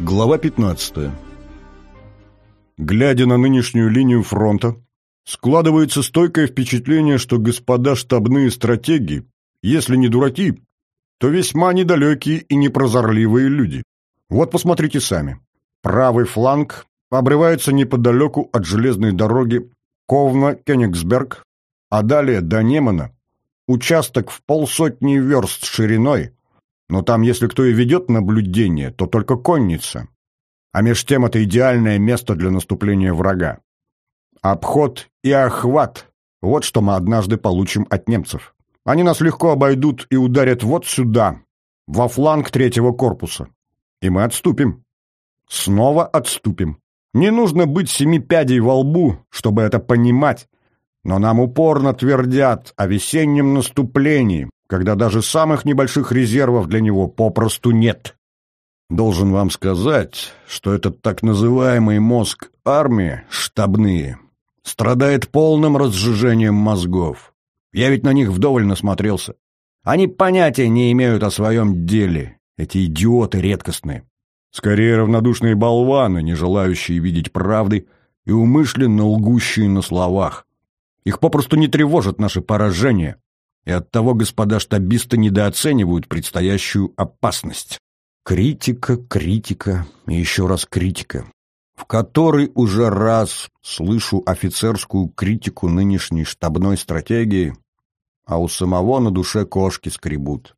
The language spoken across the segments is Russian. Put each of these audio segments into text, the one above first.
Глава 15. Глядя на нынешнюю линию фронта, складывается стойкое впечатление, что господа штабные стратеги, если не дураки, то весьма недалекие и непрозорливые люди. Вот посмотрите сами. Правый фланг обрывается неподалеку от железной дороги Ковна-Кёнигсберг, а далее до Немана, участок в полсотни верст шириной, но там, если кто и ведет наблюдение, то только конница. А меж тем это идеальное место для наступления врага. Обход и охват – вот что мы однажды получим от немцев. Они нас легко обойдут и ударят вот сюда, во фланг третьего корпуса. И мы отступим. Снова отступим. Не нужно быть семи пядей во лбу, чтобы это понимать, но нам упорно твердят о весеннем наступлении, когда даже самых небольших резервов для него попросту нет. Должен вам сказать, что этот так называемый мозг армии, штабные, страдает полным разжижением мозгов. Я ведь на них вдоволь насмотрелся. Они понятия не имеют о своем деле, эти идиоты редкостные. Скорее равнодушные болваны, не желающие видеть правды и умышленно лгущие на словах. Их попросту не тревожат наши поражения, и оттого господа штабисты недооценивают предстоящую опасность. Критика, критика и еще раз критика. В который уже раз слышу офицерскую критику нынешней штабной стратегии, а у самого на душе кошки скребут.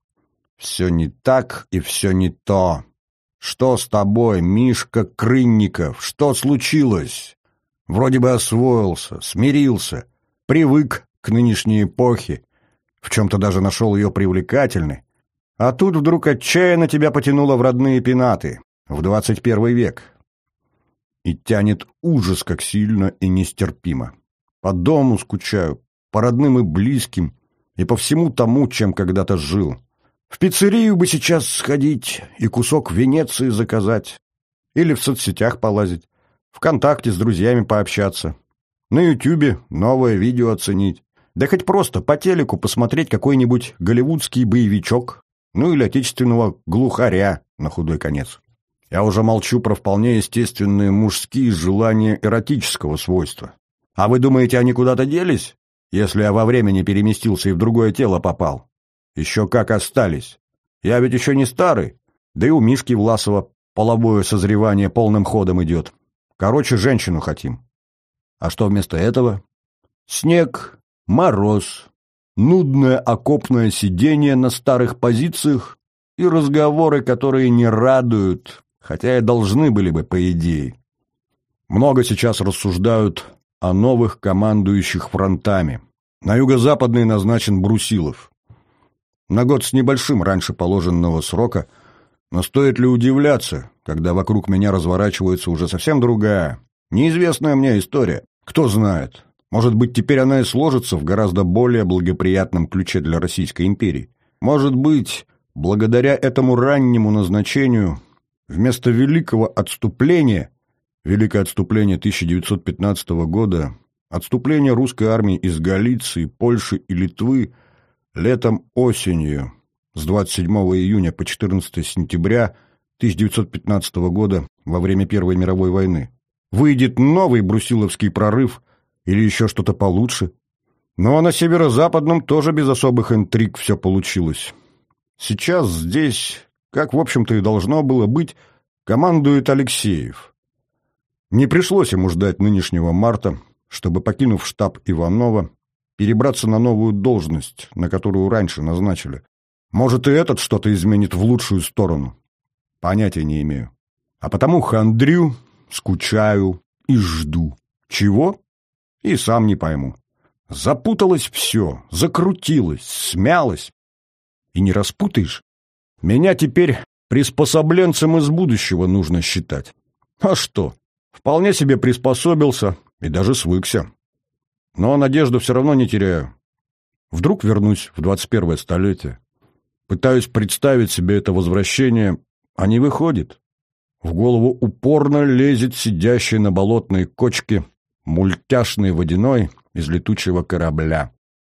Все не так и все не то. Что с тобой, Мишка Крынников? Что случилось? Вроде бы освоился, смирился, привык к нынешней эпохе, в чем-то даже нашел ее привлекательной, а тут вдруг отчаянно тебя потянуло в родные пенаты, в двадцать первый век. И тянет ужас как сильно и нестерпимо. По дому скучаю, по родным и близким, и по всему тому, чем когда-то жил. В пиццерию бы сейчас сходить и кусок Венеции заказать. Или в соцсетях полазить, ВКонтакте с друзьями пообщаться. На Ютубе новое видео оценить. Да хоть просто по телеку посмотреть какой-нибудь голливудский боевичок, ну или отечественного глухаря на худой конец. Я уже молчу про вполне естественные мужские желания эротического свойства. А вы думаете, они куда-то делись, если я во времени переместился и в другое тело попал? Еще как остались. Я ведь еще не старый, да и у Мишки Власова половое созревание полным ходом идет. Короче, женщину хотим. А что вместо этого? Снег, мороз, нудное окопное сидение на старых позициях и разговоры, которые не радуют, хотя и должны были бы, по идее. Много сейчас рассуждают о новых командующих фронтами. На юго-западный назначен Брусилов. На год с небольшим раньше положенного срока, но стоит ли удивляться, когда вокруг меня разворачивается уже совсем другая, неизвестная мне история. Кто знает, может быть, теперь она и сложится в гораздо более благоприятном ключе для Российской империи. Может быть, благодаря этому раннему назначению, вместо великого отступления, Великое отступление 1915 года, отступление русской армии из Галиции, Польши и Литвы летом-осенью с 27 июня по 14 сентября 1915 года во время Первой мировой войны. Выйдет новый брусиловский прорыв или еще что-то получше. Но на северо-западном тоже без особых интриг все получилось. Сейчас здесь, как в общем-то и должно было быть, командует Алексеев. Не пришлось ему ждать нынешнего марта, чтобы, покинув штаб Иванова, перебраться на новую должность, на которую раньше назначили. Может, и этот что-то изменит в лучшую сторону. Понятия не имею. А потому хандрю, скучаю и жду. Чего? И сам не пойму. Запуталось все, закрутилось, смялось. И не распутаешь. Меня теперь приспособленцем из будущего нужно считать. А что? Вполне себе приспособился и даже свыкся. Но надежду все равно не теряю. Вдруг вернусь в 21 столетие. Пытаюсь представить себе это возвращение, а не выходит. В голову упорно лезет сидящий на болотной кочке мультяшный водяной из летучего корабля.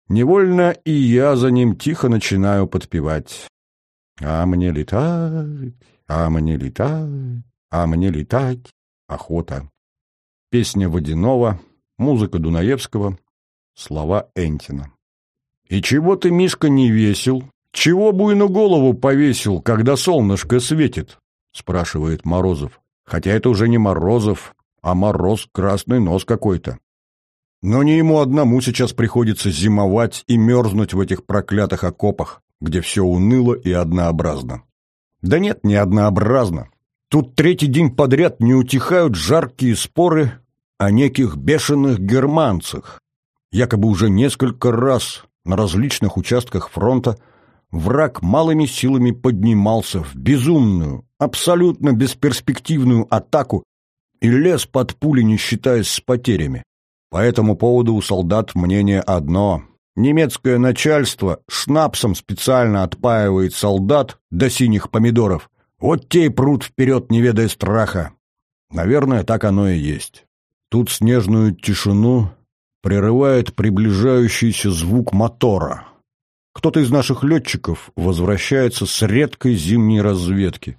Невольно и я за ним тихо начинаю подпевать. А мне летать, а мне летать, а мне летать охота. Песня Водянова, музыка Дунаевского, слова Энтина. «И чего ты, Мишка, не весел? Чего буйну голову повесил, когда солнышко светит?» — спрашивает Морозов. Хотя это уже не Морозов, а мороз красный нос какой-то. Но не ему одному сейчас приходится зимовать и мерзнуть в этих проклятых окопах, где все уныло и однообразно. Да нет, не однообразно. Тут третий день подряд не утихают жаркие споры о неких бешеных германцах. Якобы уже несколько раз на различных участках фронта враг малыми силами поднимался в безумную, абсолютно бесперспективную атаку и лез под пули, не считаясь с потерями. По этому поводу у солдат мнение одно. Немецкое начальство шнапсом специально отпаивает солдат до синих помидоров. Вот те и прут вперед, не ведая страха. Наверное, так оно и есть. Тут снежную тишину прерывает приближающийся звук мотора. Кто-то из наших летчиков возвращается с редкой зимней разведки.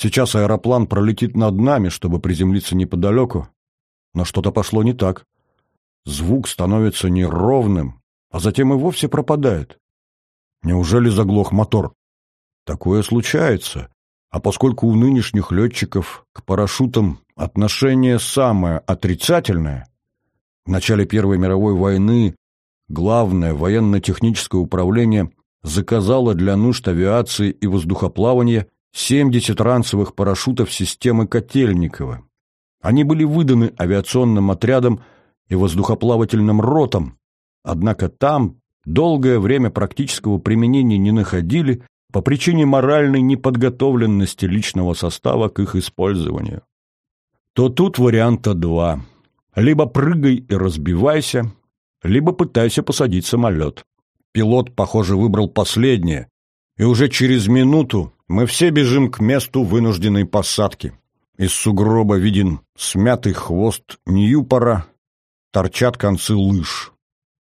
Сейчас аэроплан пролетит над нами, чтобы приземлиться неподалеку, но что-то пошло не так. Звук становится неровным, а затем и вовсе пропадает. Неужели заглох мотор? Такое случается. А поскольку у нынешних летчиков к парашютам отношение самое отрицательное, в начале Первой мировой войны главное военно-техническое управление заказало для нужд авиации и воздухоплавания 70 ранцевых парашютов системы Котельникова. Они были выданы авиационным отрядам и воздухоплавательным ротам, однако там долгое время практического применения не находили по причине моральной неподготовленности личного состава к их использованию. То тут варианта два. Либо прыгай и разбивайся, либо пытайся посадить самолет. Пилот, похоже, выбрал последнее, и уже через минуту мы все бежим к месту вынужденной посадки. Из сугроба виден смятый хвост Ньюпора, торчат концы лыж.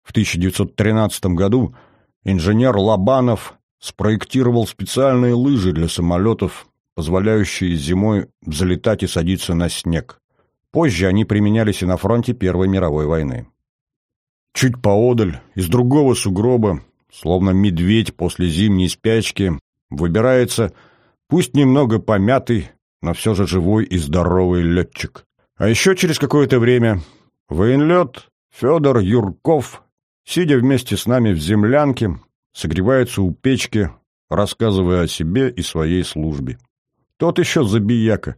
В 1913 году инженер Лобанов спроектировал специальные лыжи для самолетов, позволяющие зимой взлетать и садиться на снег. Позже они применялись и на фронте Первой мировой войны. Чуть поодаль, из другого сугроба, словно медведь после зимней спячки, Выбирается, пусть немного помятый, но все же живой и здоровый летчик. А еще через какое-то время военлет Федор Юрков, сидя вместе с нами в землянке, согревается у печки, рассказывая о себе и своей службе. Тот еще забияка.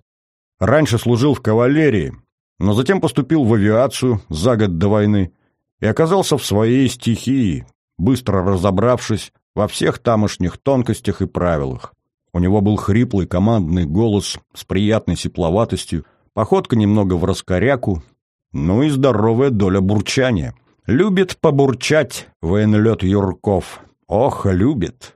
Раньше служил в кавалерии, но затем поступил в авиацию за год до войны и оказался в своей стихии, быстро разобравшись во всех тамошних тонкостях и правилах. У него был хриплый командный голос с приятной сепловатостью, походка немного в раскоряку, ну и здоровая доля бурчания. Любит побурчать военлет Юрков. Ох, любит.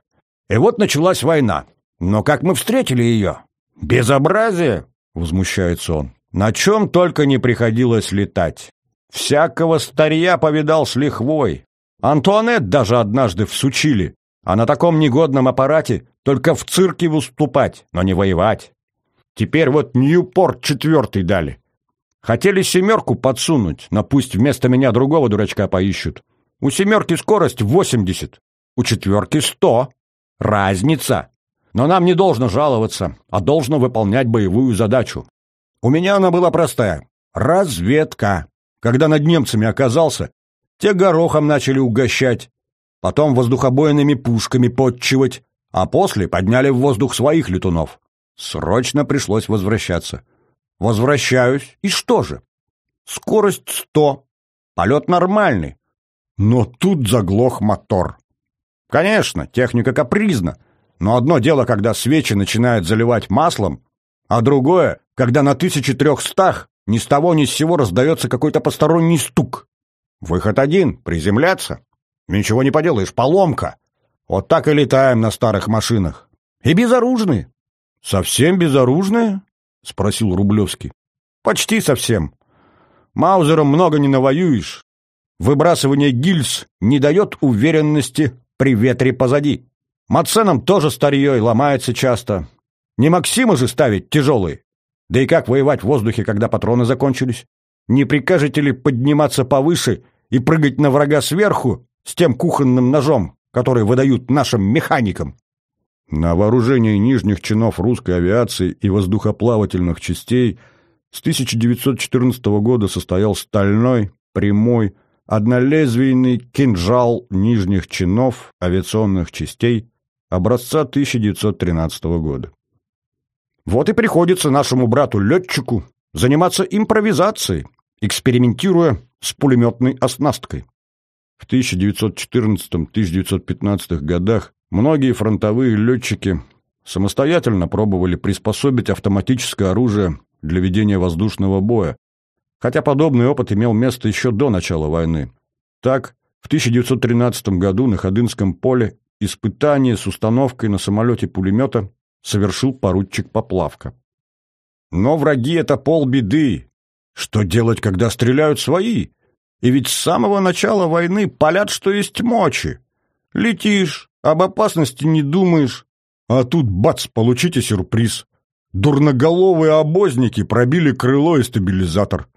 И вот началась война. Но как мы встретили ее? Безобразие, возмущается он. На чем только не приходилось летать. Всякого старья повидал с лихвой. Антуанет даже однажды всучили, а на таком негодном аппарате только в цирке выступать, но не воевать. Теперь вот Ньюпорт четвертый дали. Хотели семерку подсунуть, но пусть вместо меня другого дурачка поищут. У семерки скорость 80, у четверки 100. Разница. Но нам не должно жаловаться, а должно выполнять боевую задачу. У меня она была простая. Разведка. Когда над немцами оказался, те горохом начали угощать, потом воздухобойными пушками подчивать, а после подняли в воздух своих летунов. Срочно пришлось возвращаться. Возвращаюсь, и что же? Скорость сто, полет нормальный. Но тут заглох мотор. Конечно, техника капризна, но одно дело, когда свечи начинают заливать маслом, а другое, когда на 1300 ни с того ни с сего раздается какой-то посторонний стук. Выход один — приземляться. Ничего не поделаешь, поломка. Вот так и летаем на старых машинах. И безоружные. Совсем безоружные? Спросил Рублевский. Почти совсем. Маузером много не навоюешь. Выбрасывание гильз не дает уверенности при ветре позади. Маценом тоже старье и ломается часто. Не Максима же ставить тяжелые. Да и как воевать в воздухе, когда патроны закончились? Не прикажете ли подниматься повыше и прыгать на врага сверху с тем кухонным ножом, который выдают нашим механикам? На вооружении нижних чинов русской авиации и воздухоплавательных частей с 1914 года состоял стальной, прямой, однолезвийный кинжал нижних чинов авиационных частей образца 1913 года. Вот и приходится нашему брату-летчику заниматься импровизацией, экспериментируя с пулеметной оснасткой. В 1914-1915 годах многие фронтовые летчики самостоятельно пробовали приспособить автоматическое оружие для ведения воздушного боя, хотя подобный опыт имел место еще до начала войны. Так, в 1913 году на Ходынском поле испытание с установкой на самолете пулемета совершил поручик Поплавка. Но враги — это полбеды. Что делать, когда стреляют свои? И ведь с самого начала войны палят, что есть мочи. Летишь, об опасности не думаешь, а тут бац, получите сюрприз. Дурноголовые обозники пробили крыло и стабилизатор.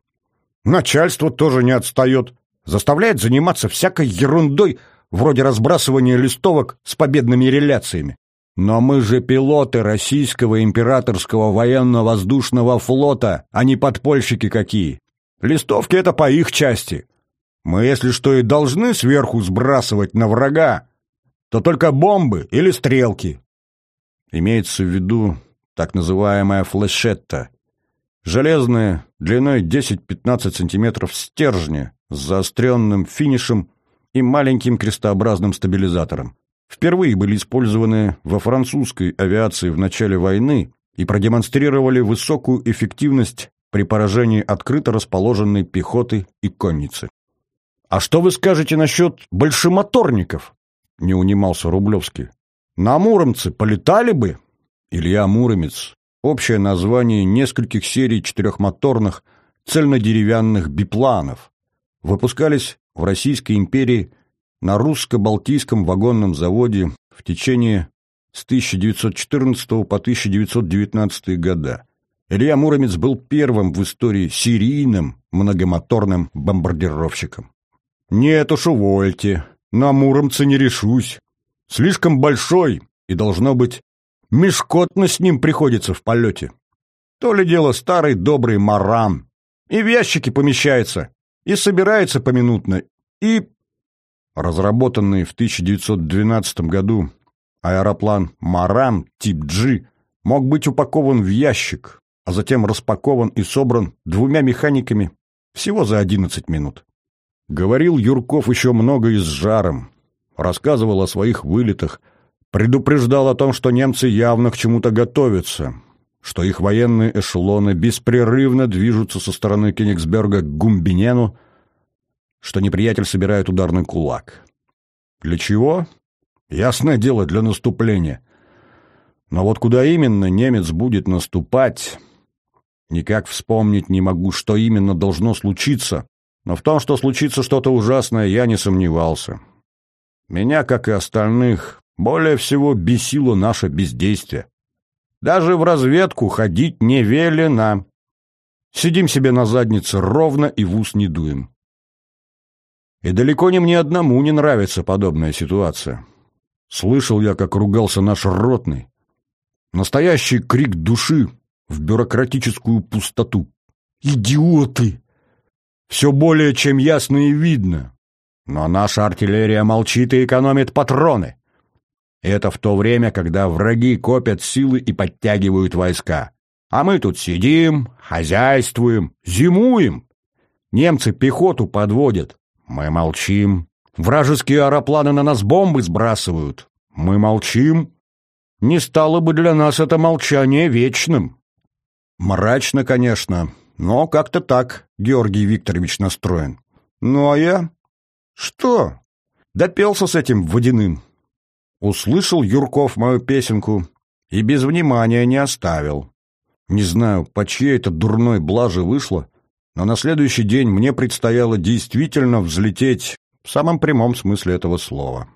Начальство тоже не отстает. Заставляет заниматься всякой ерундой, вроде разбрасывания листовок с победными реляциями. Но мы же пилоты российского императорского военно-воздушного флота, а не подпольщики какие. Листовки — это по их части. Мы, если что, и должны сверху сбрасывать на врага, то только бомбы или стрелки. Имеется в виду так называемая флешетта. Железные, длиной 10-15 сантиметров стержни с заостренным финишем и маленьким крестообразным стабилизатором. Впервые были использованы во французской авиации в начале войны и продемонстрировали высокую эффективность при поражении открыто расположенной пехоты и конницы. «А что вы скажете насчет большемоторников?» — не унимался Рублевский. «На Муромце полетали бы?» Илья Муромец — общее название нескольких серий четырехмоторных цельнодеревянных бипланов. Выпускались в Российской империи на русско-балтийском вагонном заводе в течение с 1914 по 1919 года. Илья Муромец был первым в истории серийным многомоторным бомбардировщиком. «Нет уж, увольте, на Муромце не решусь. Слишком большой, и, должно быть, мешкотно с ним приходится в полете. То ли дело старый добрый марам. И в ящики помещается, и собирается поминутно, и... Разработанный в 1912 году аэроплан «Маран» тип G мог быть упакован в ящик, а затем распакован и собран двумя механиками всего за 11 минут. Говорил Юрков еще много и с жаром, рассказывал о своих вылетах, предупреждал о том, что немцы явно к чему-то готовятся, что их военные эшелоны беспрерывно движутся со стороны Кенигсберга к Гумбинену, что неприятель собирает ударный кулак. Для чего? Ясное дело, для наступления. Но вот куда именно немец будет наступать, никак вспомнить не могу, что именно должно случиться, но в том, что случится что-то ужасное, я не сомневался. Меня, как и остальных, более всего бесило наше бездействие. Даже в разведку ходить не велено. Сидим себе на заднице ровно и в ус не дуем. И далеко не мне одному не нравится подобная ситуация. Слышал я, как ругался наш ротный. Настоящий крик души в бюрократическую пустоту. «Идиоты!» Все более чем ясно и видно. Но наша артиллерия молчит и экономит патроны. Это в то время, когда враги копят силы и подтягивают войска. А мы тут сидим, хозяйствуем, зимуем. Немцы пехоту подводят, мы молчим. Вражеские аэропланы на нас бомбы сбрасывают. Мы молчим. Не стало бы для нас это молчание вечным. Мрачно, конечно, но как-то так Георгий Викторович настроен. Ну а я? Что? Допелся с этим водяным. Услышал Юрков мою песенку и без внимания не оставил. Не знаю, по чьей это дурной блаже вышло, но на следующий день мне предстояло действительно взлететь в самом прямом смысле этого слова.